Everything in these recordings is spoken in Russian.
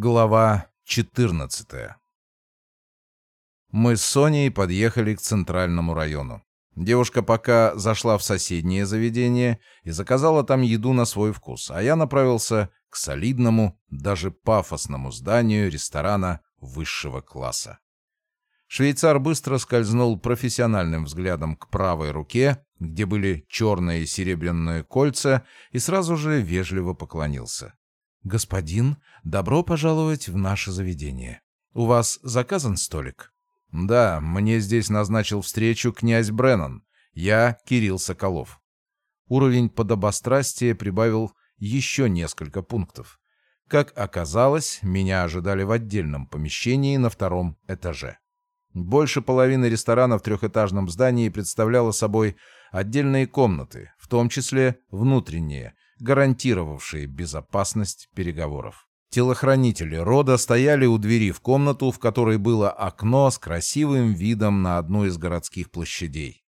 Глава 14 Мы с Соней подъехали к центральному району. Девушка пока зашла в соседнее заведение и заказала там еду на свой вкус, а я направился к солидному, даже пафосному зданию ресторана высшего класса. Швейцар быстро скользнул профессиональным взглядом к правой руке, где были черные и серебряные кольца, и сразу же вежливо поклонился. «Господин, добро пожаловать в наше заведение. У вас заказан столик?» «Да, мне здесь назначил встречу князь Бреннан. Я Кирилл Соколов». Уровень подобострастия прибавил еще несколько пунктов. Как оказалось, меня ожидали в отдельном помещении на втором этаже. Больше половины ресторана в трехэтажном здании представляла собой отдельные комнаты, в том числе внутренние, гарантировавшие безопасность переговоров. Телохранители рода стояли у двери в комнату, в которой было окно с красивым видом на одну из городских площадей.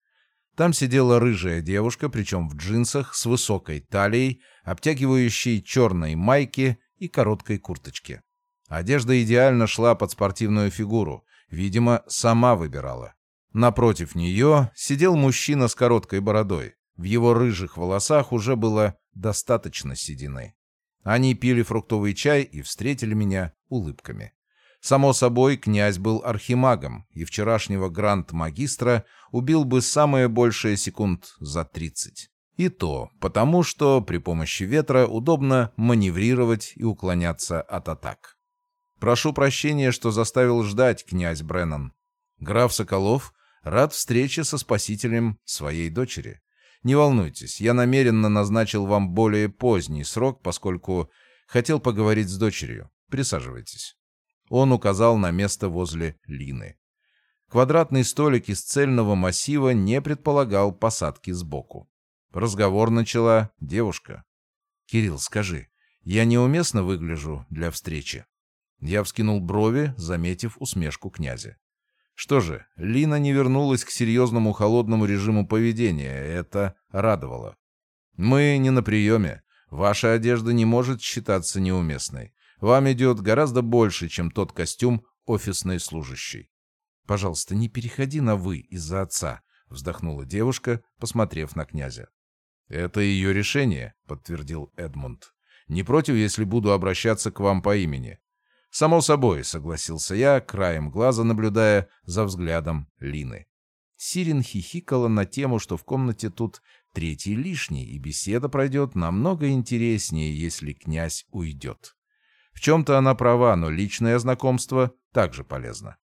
Там сидела рыжая девушка, причем в джинсах с высокой талией, обтягивающей черной майке и короткой курточке. Одежда идеально шла под спортивную фигуру, видимо, сама выбирала. Напротив нее сидел мужчина с короткой бородой. В его рыжих волосах уже было достаточно седины. Они пили фруктовый чай и встретили меня улыбками. Само собой, князь был архимагом, и вчерашнего гранд-магистра убил бы самое большее секунд за 30. И то потому, что при помощи ветра удобно маневрировать и уклоняться от атак. Прошу прощения, что заставил ждать князь Бреннан. Граф Соколов рад встрече со спасителем своей дочери. Не волнуйтесь, я намеренно назначил вам более поздний срок, поскольку хотел поговорить с дочерью. Присаживайтесь. Он указал на место возле Лины. Квадратный столик из цельного массива не предполагал посадки сбоку. Разговор начала девушка. «Кирилл, скажи, я неуместно выгляжу для встречи?» Я вскинул брови, заметив усмешку князя. Что же, Лина не вернулась к серьезному холодному режиму поведения, это радовало. «Мы не на приеме. Ваша одежда не может считаться неуместной. Вам идет гораздо больше, чем тот костюм офисной служащей». «Пожалуйста, не переходи на «вы» из-за отца», — вздохнула девушка, посмотрев на князя. «Это ее решение», — подтвердил Эдмунд. «Не против, если буду обращаться к вам по имени. «Само собой», — согласился я, краем глаза наблюдая за взглядом Лины. Сирин хихикала на тему, что в комнате тут третий лишний, и беседа пройдет намного интереснее, если князь уйдет. В чем-то она права, но личное знакомство также полезно.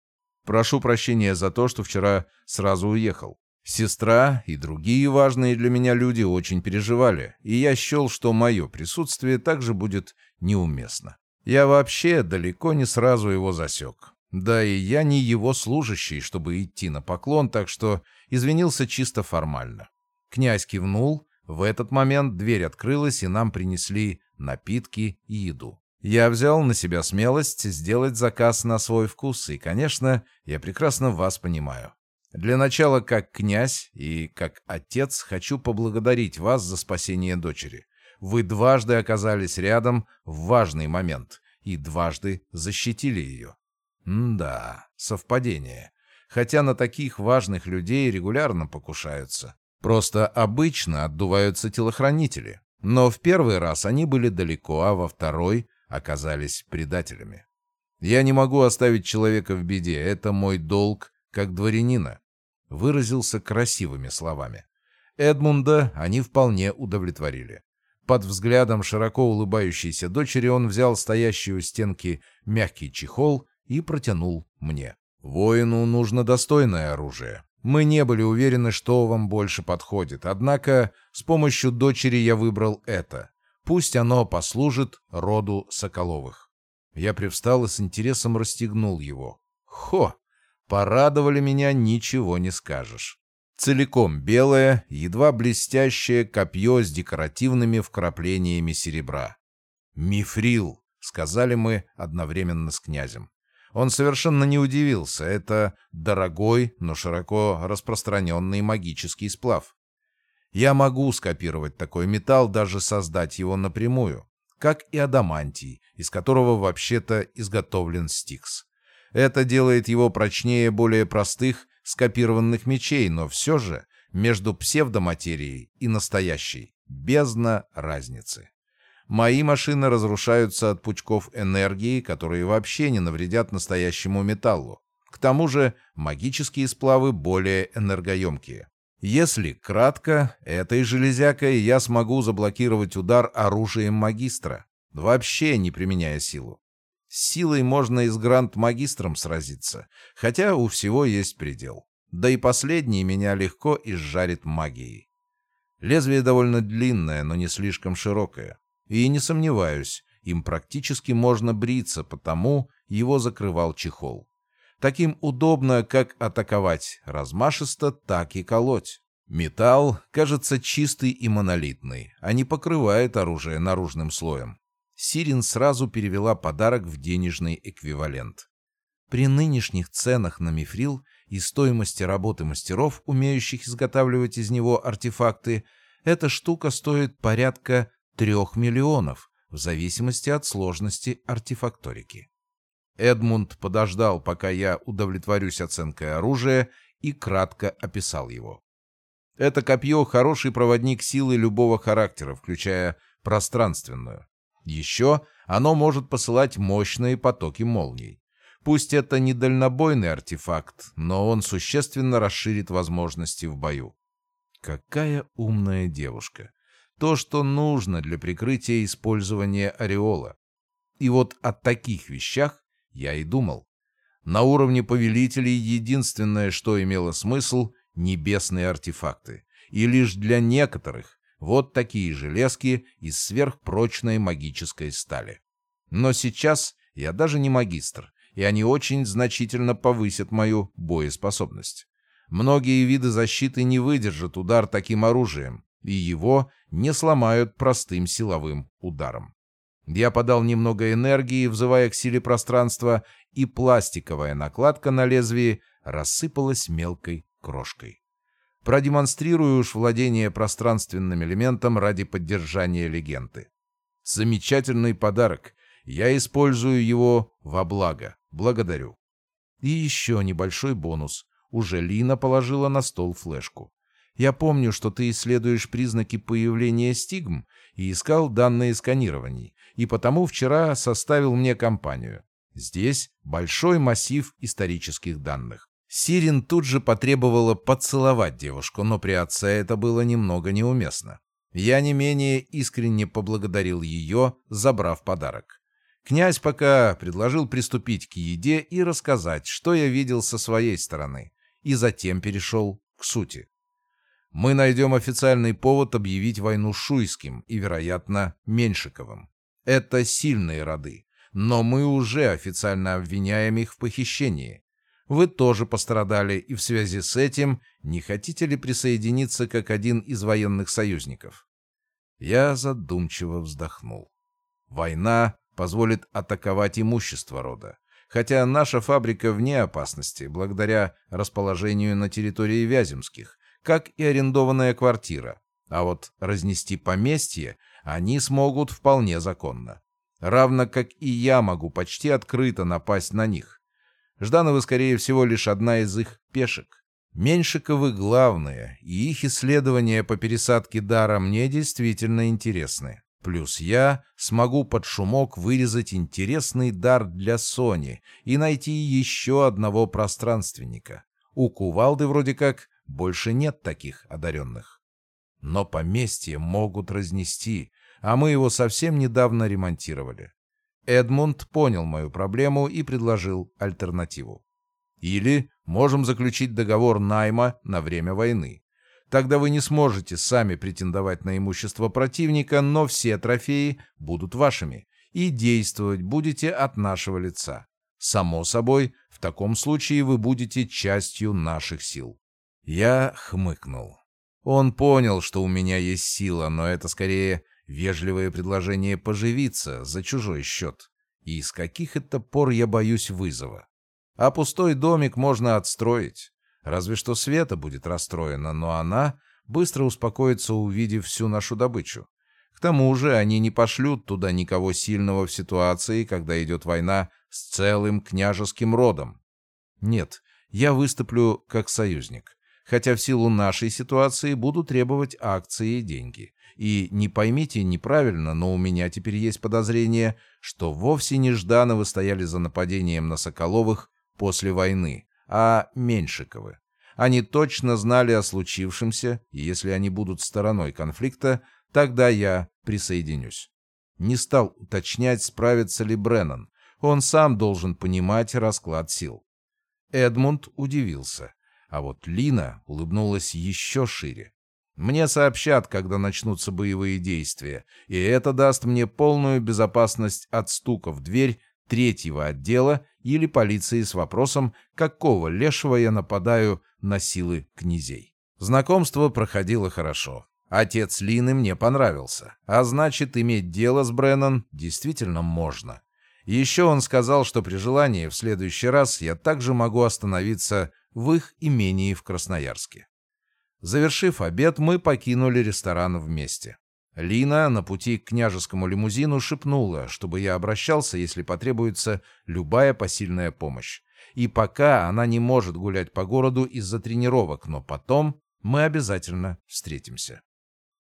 Прошу прощения за то, что вчера сразу уехал. Сестра и другие важные для меня люди очень переживали, и я счел, что мое присутствие также будет неуместно. Я вообще далеко не сразу его засек. Да и я не его служащий, чтобы идти на поклон, так что извинился чисто формально. Князь кивнул. В этот момент дверь открылась, и нам принесли напитки и еду. Я взял на себя смелость сделать заказ на свой вкус, и, конечно, я прекрасно вас понимаю. Для начала, как князь и как отец, хочу поблагодарить вас за спасение дочери. Вы дважды оказались рядом в важный момент и дважды защитили ее. Да, совпадение. Хотя на таких важных людей регулярно покушаются. Просто обычно отдуваются телохранители. Но в первый раз они были далеко, а во второй оказались предателями. Я не могу оставить человека в беде, это мой долг как дворянина. Выразился красивыми словами. Эдмунда они вполне удовлетворили. Под взглядом широко улыбающейся дочери он взял стоящий у стенки мягкий чехол и протянул мне. «Воину нужно достойное оружие. Мы не были уверены, что вам больше подходит, однако с помощью дочери я выбрал это. Пусть оно послужит роду Соколовых». Я привстал и с интересом расстегнул его. «Хо! Порадовали меня, ничего не скажешь». Целиком белое, едва блестящее копье с декоративными вкраплениями серебра. «Мифрил», — сказали мы одновременно с князем. Он совершенно не удивился. Это дорогой, но широко распространенный магический сплав. Я могу скопировать такой металл, даже создать его напрямую. как и адамантий, из которого вообще-то изготовлен стикс. Это делает его прочнее более простых скопированных мечей, но все же между псевдоматерией и настоящей бездна разницы. Мои машины разрушаются от пучков энергии, которые вообще не навредят настоящему металлу. К тому же магические сплавы более энергоемкие. Если кратко, этой железякой я смогу заблокировать удар оружием магистра, вообще не применяя силу. Силой можно и с гранд-магистром сразиться, хотя у всего есть предел. Да и последний меня легко изжарит магией. Лезвие довольно длинное, но не слишком широкое. И не сомневаюсь, им практически можно бриться, потому его закрывал чехол. Таким удобно как атаковать размашисто, так и колоть. Металл кажется чистый и монолитный, а не покрывает оружие наружным слоем. Сирин сразу перевела подарок в денежный эквивалент. При нынешних ценах на мифрил и стоимости работы мастеров, умеющих изготавливать из него артефакты, эта штука стоит порядка трех миллионов, в зависимости от сложности артефакторики. Эдмунд подождал, пока я удовлетворюсь оценкой оружия, и кратко описал его. Это копье — хороший проводник силы любого характера, включая пространственную. Еще оно может посылать мощные потоки молний. Пусть это не дальнобойный артефакт, но он существенно расширит возможности в бою. Какая умная девушка. То, что нужно для прикрытия использования ореола. И вот о таких вещах я и думал. На уровне повелителей единственное, что имело смысл — небесные артефакты. И лишь для некоторых вот такие железки из сверхпрочной магической стали. Но сейчас я даже не магистр, и они очень значительно повысят мою боеспособность. Многие виды защиты не выдержат удар таким оружием, и его не сломают простым силовым ударом. Я подал немного энергии, взывая к силе пространства, и пластиковая накладка на лезвии рассыпалась мелкой крошкой. Продемонстрирую уж владение пространственным элементом ради поддержания легенды. Замечательный подарок. Я использую его во благо. Благодарю. И еще небольшой бонус. Уже Лина положила на стол флешку. Я помню, что ты исследуешь признаки появления стигм и искал данные сканирований, и потому вчера составил мне компанию. Здесь большой массив исторических данных. Сирин тут же потребовала поцеловать девушку, но при отце это было немного неуместно. Я не менее искренне поблагодарил ее, забрав подарок. Князь пока предложил приступить к еде и рассказать, что я видел со своей стороны, и затем перешел к сути мы найдем официальный повод объявить войну Шуйским и, вероятно, Меньшиковым. Это сильные роды, но мы уже официально обвиняем их в похищении. Вы тоже пострадали, и в связи с этим не хотите ли присоединиться как один из военных союзников? Я задумчиво вздохнул. Война позволит атаковать имущество рода. Хотя наша фабрика вне опасности, благодаря расположению на территории Вяземских, как и арендованная квартира. А вот разнести поместье они смогут вполне законно. Равно как и я могу почти открыто напасть на них. Ждановы, скорее всего, лишь одна из их пешек. Меньшиковы главные, и их исследования по пересадке дара мне действительно интересны. Плюс я смогу под шумок вырезать интересный дар для Сони и найти еще одного пространственника. У кувалды вроде как больше нет таких одаренных. Но поместье могут разнести, а мы его совсем недавно ремонтировали. Эдмунд понял мою проблему и предложил альтернативу. Или можем заключить договор найма на время войны. Тогда вы не сможете сами претендовать на имущество противника, но все трофеи будут вашими, и действовать будете от нашего лица. Само собой, в таком случае вы будете частью наших сил. Я хмыкнул. Он понял, что у меня есть сила, но это скорее вежливое предложение поживиться за чужой счет. И с каких это пор я боюсь вызова? А пустой домик можно отстроить. Разве что Света будет расстроена, но она быстро успокоится, увидев всю нашу добычу. К тому же они не пошлют туда никого сильного в ситуации, когда идет война с целым княжеским родом. Нет, я выступлю как союзник, хотя в силу нашей ситуации буду требовать акции и деньги. И не поймите неправильно, но у меня теперь есть подозрение, что вовсе не Ждановы стояли за нападением на Соколовых после войны, а Меньшиковы. Они точно знали о случившемся, и если они будут стороной конфликта, тогда я присоединюсь. Не стал уточнять, справится ли Бреннан. Он сам должен понимать расклад сил. Эдмунд удивился, а вот Лина улыбнулась еще шире. Мне сообщат, когда начнутся боевые действия, и это даст мне полную безопасность от стука в дверь третьего отдела или полиции с вопросом, какого лешего я нападаю на силы князей. Знакомство проходило хорошо. Отец Лины мне понравился, а значит, иметь дело с Бреннан действительно можно. Еще он сказал, что при желании в следующий раз я также могу остановиться в их имении в Красноярске. Завершив обед, мы покинули ресторан вместе. Лина на пути к княжескому лимузину шепнула, чтобы я обращался, если потребуется любая посильная помощь. И пока она не может гулять по городу из-за тренировок, но потом мы обязательно встретимся.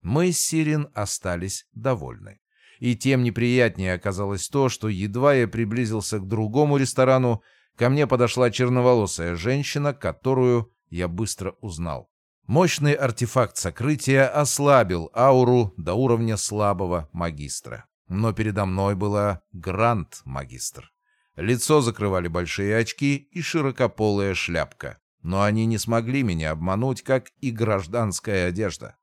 Мы с Сирин остались довольны. И тем неприятнее оказалось то, что едва я приблизился к другому ресторану, ко мне подошла черноволосая женщина, которую я быстро узнал. Мощный артефакт сокрытия ослабил ауру до уровня слабого магистра. Но передо мной была гранд-магистр. Лицо закрывали большие очки и широкополая шляпка. Но они не смогли меня обмануть, как и гражданская одежда.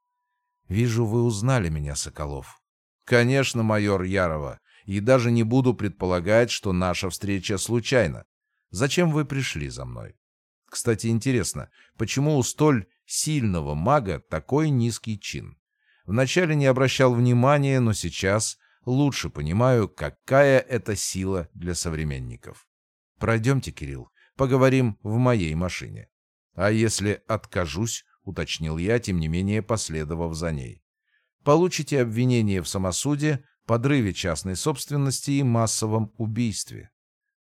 «Вижу, вы узнали меня, Соколов», Конечно, майор Ярова, и даже не буду предполагать, что наша встреча случайна. Зачем вы пришли за мной? Кстати, интересно, почему у столь сильного мага такой низкий чин? Вначале не обращал внимания, но сейчас лучше понимаю, какая это сила для современников. Пройдемте, Кирилл, поговорим в моей машине. А если откажусь, уточнил я, тем не менее последовав за ней получите обвинение в самосуде, подрыве частной собственности и массовом убийстве.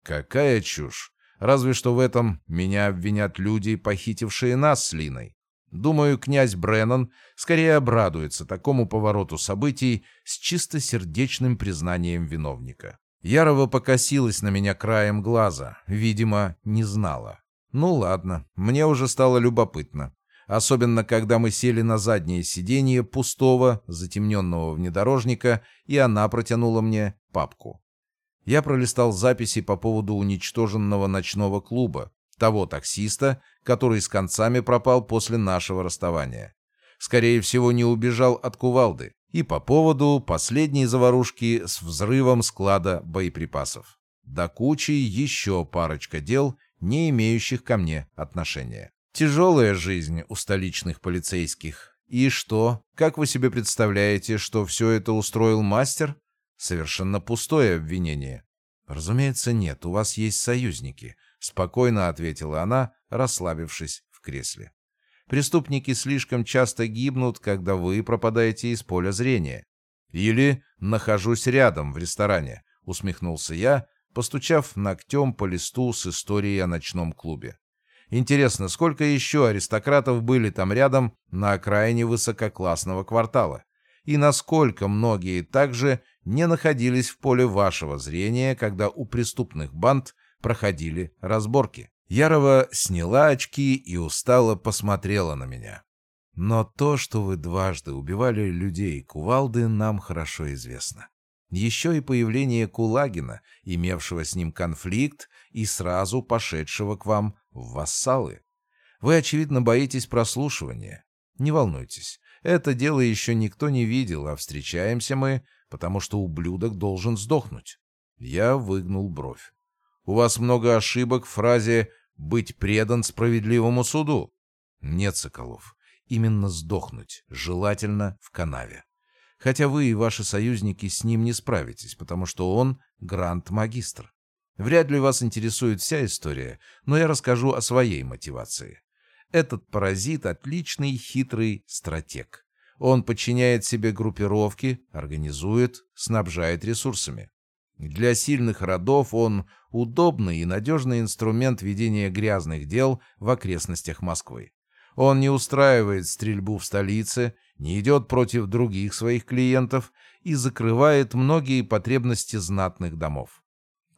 Какая чушь! Разве что в этом меня обвинят люди, похитившие нас с Линой. Думаю, князь Бреннан скорее обрадуется такому повороту событий с чистосердечным признанием виновника. Ярова покосилась на меня краем глаза, видимо, не знала. Ну ладно, мне уже стало любопытно особенно когда мы сели на заднее сиденье пустого, затемненного внедорожника, и она протянула мне папку. Я пролистал записи по поводу уничтоженного ночного клуба, того таксиста, который с концами пропал после нашего расставания. Скорее всего, не убежал от кувалды, и по поводу последней заварушки с взрывом склада боеприпасов. До кучи еще парочка дел, не имеющих ко мне отношения. Тяжелая жизнь у столичных полицейских. И что? Как вы себе представляете, что все это устроил мастер? Совершенно пустое обвинение. Разумеется, нет, у вас есть союзники, спокойно ответила она, расслабившись в кресле. Преступники слишком часто гибнут, когда вы пропадаете из поля зрения. Или нахожусь рядом в ресторане, усмехнулся я, постучав ногтем по листу с историей о ночном клубе. Интересно, сколько еще аристократов были там рядом на окраине высококлассного квартала? И насколько многие также не находились в поле вашего зрения, когда у преступных банд проходили разборки? Ярова сняла очки и устало посмотрела на меня. Но то, что вы дважды убивали людей кувалды, нам хорошо известно. Еще и появление Кулагина, имевшего с ним конфликт и сразу пошедшего к вам в вассалы. Вы, очевидно, боитесь прослушивания. Не волнуйтесь, это дело еще никто не видел, а встречаемся мы, потому что ублюдок должен сдохнуть. Я выгнул бровь. У вас много ошибок в фразе «быть предан справедливому суду». Нет, Соколов, именно сдохнуть, желательно в канаве. Хотя вы и ваши союзники с ним не справитесь, потому что он грант-магистр. Вряд ли вас интересует вся история, но я расскажу о своей мотивации. Этот паразит — отличный хитрый стратег. Он подчиняет себе группировки, организует, снабжает ресурсами. Для сильных родов он удобный и надежный инструмент ведения грязных дел в окрестностях Москвы. Он не устраивает стрельбу в столице, не идет против других своих клиентов и закрывает многие потребности знатных домов.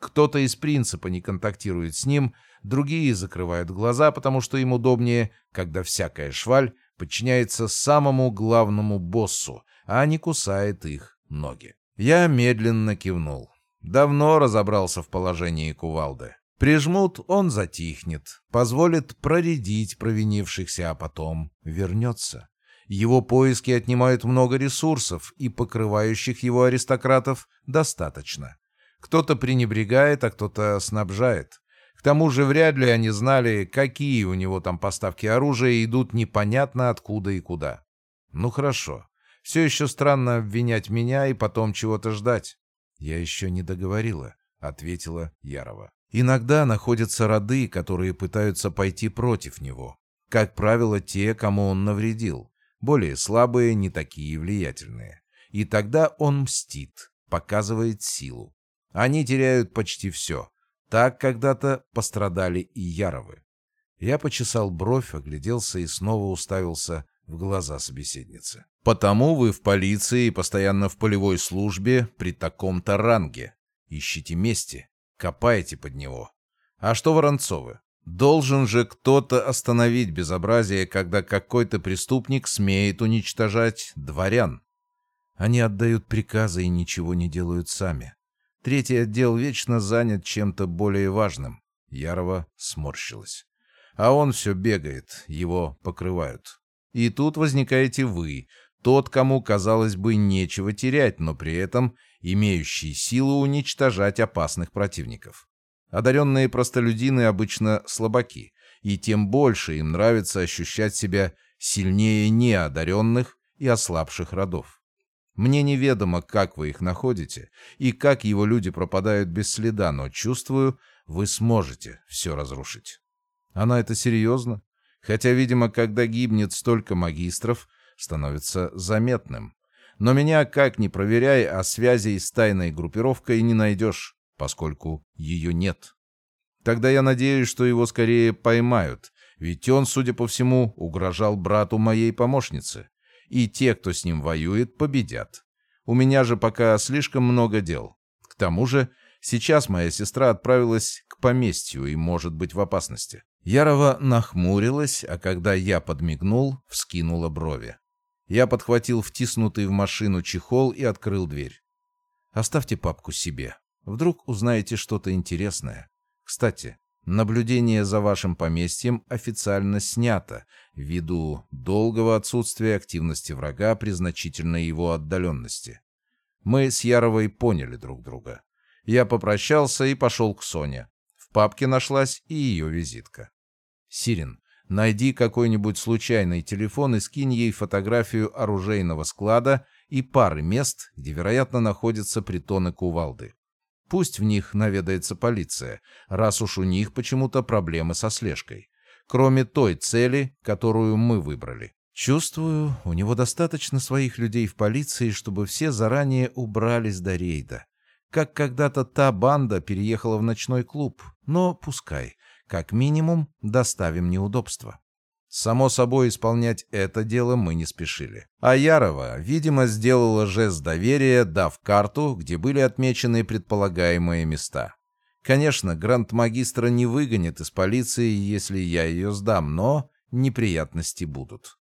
Кто-то из принципа не контактирует с ним, другие закрывают глаза, потому что им удобнее, когда всякая шваль подчиняется самому главному боссу, а не кусает их ноги. Я медленно кивнул. Давно разобрался в положении кувалды. Прижмут, он затихнет, позволит проредить провинившихся, а потом вернется. Его поиски отнимают много ресурсов, и покрывающих его аристократов достаточно. Кто-то пренебрегает, а кто-то снабжает. К тому же вряд ли они знали, какие у него там поставки оружия идут непонятно откуда и куда. Ну хорошо. Все еще странно обвинять меня и потом чего-то ждать. Я еще не договорила, ответила Ярова. Иногда находятся роды, которые пытаются пойти против него. Как правило, те, кому он навредил. Более слабые, не такие влиятельные. И тогда он мстит, показывает силу. Они теряют почти все. Так когда-то пострадали и Яровы. Я почесал бровь, огляделся и снова уставился в глаза собеседницы. «Потому вы в полиции и постоянно в полевой службе при таком-то ранге. Ищите мести, копаете под него. А что Воронцовы? Должен же кто-то остановить безобразие, когда какой-то преступник смеет уничтожать дворян. Они отдают приказы и ничего не делают сами. Третий отдел вечно занят чем-то более важным. Ярова сморщилась. А он все бегает, его покрывают. И тут возникаете вы, тот, кому, казалось бы, нечего терять, но при этом имеющий силу уничтожать опасных противников. Одаренные простолюдины обычно слабаки, и тем больше им нравится ощущать себя сильнее неодаренных и ослабших родов. Мне неведомо, как вы их находите и как его люди пропадают без следа, но чувствую, вы сможете все разрушить. Она это серьезно? Хотя, видимо, когда гибнет столько магистров, становится заметным. Но меня, как ни проверяй, а связей с тайной группировкой не найдешь, поскольку ее нет. Тогда я надеюсь, что его скорее поймают, ведь он, судя по всему, угрожал брату моей помощницы и те, кто с ним воюет, победят. У меня же пока слишком много дел. К тому же, сейчас моя сестра отправилась к поместью и может быть в опасности. Ярова нахмурилась, а когда я подмигнул, вскинула брови. Я подхватил втиснутый в машину чехол и открыл дверь. «Оставьте папку себе. Вдруг узнаете что-то интересное. Кстати, Наблюдение за вашим поместьем официально снято ввиду долгого отсутствия активности врага при значительной его отдаленности. Мы с Яровой поняли друг друга. Я попрощался и пошел к Соне. В папке нашлась и ее визитка. «Сирин, найди какой-нибудь случайный телефон и скинь ей фотографию оружейного склада и пары мест, где, вероятно, находятся притоны кувалды. Пусть в них наведается полиция, раз уж у них почему-то проблемы со слежкой. Кроме той цели, которую мы выбрали. Чувствую, у него достаточно своих людей в полиции, чтобы все заранее убрались до рейда. Как когда-то та банда переехала в ночной клуб. Но пускай. Как минимум, доставим неудобства. Само собой, исполнять это дело мы не спешили. А Ярова, видимо, сделала жест доверия, дав карту, где были отмечены предполагаемые места. Конечно, гранд-магистра не выгонят из полиции, если я ее сдам, но неприятности будут.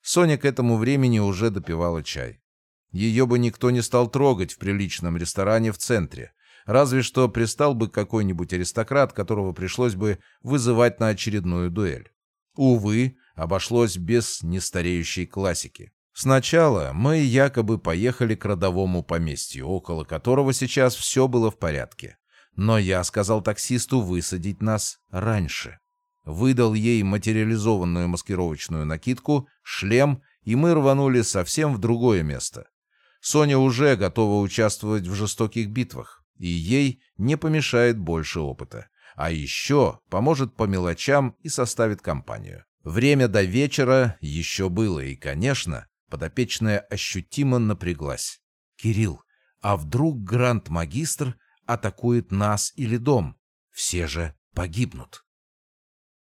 Соня к этому времени уже допивала чай. Ее бы никто не стал трогать в приличном ресторане в центре. Разве что пристал бы какой-нибудь аристократ, которого пришлось бы вызывать на очередную дуэль. Увы, обошлось без нестареющей классики. Сначала мы якобы поехали к родовому поместью, около которого сейчас все было в порядке. Но я сказал таксисту высадить нас раньше. Выдал ей материализованную маскировочную накидку, шлем, и мы рванули совсем в другое место. Соня уже готова участвовать в жестоких битвах, и ей не помешает больше опыта. А еще поможет по мелочам и составит компанию. Время до вечера еще было, и, конечно, подопечная ощутимо напряглась. «Кирилл, а вдруг гранд-магистр атакует нас или дом? Все же погибнут».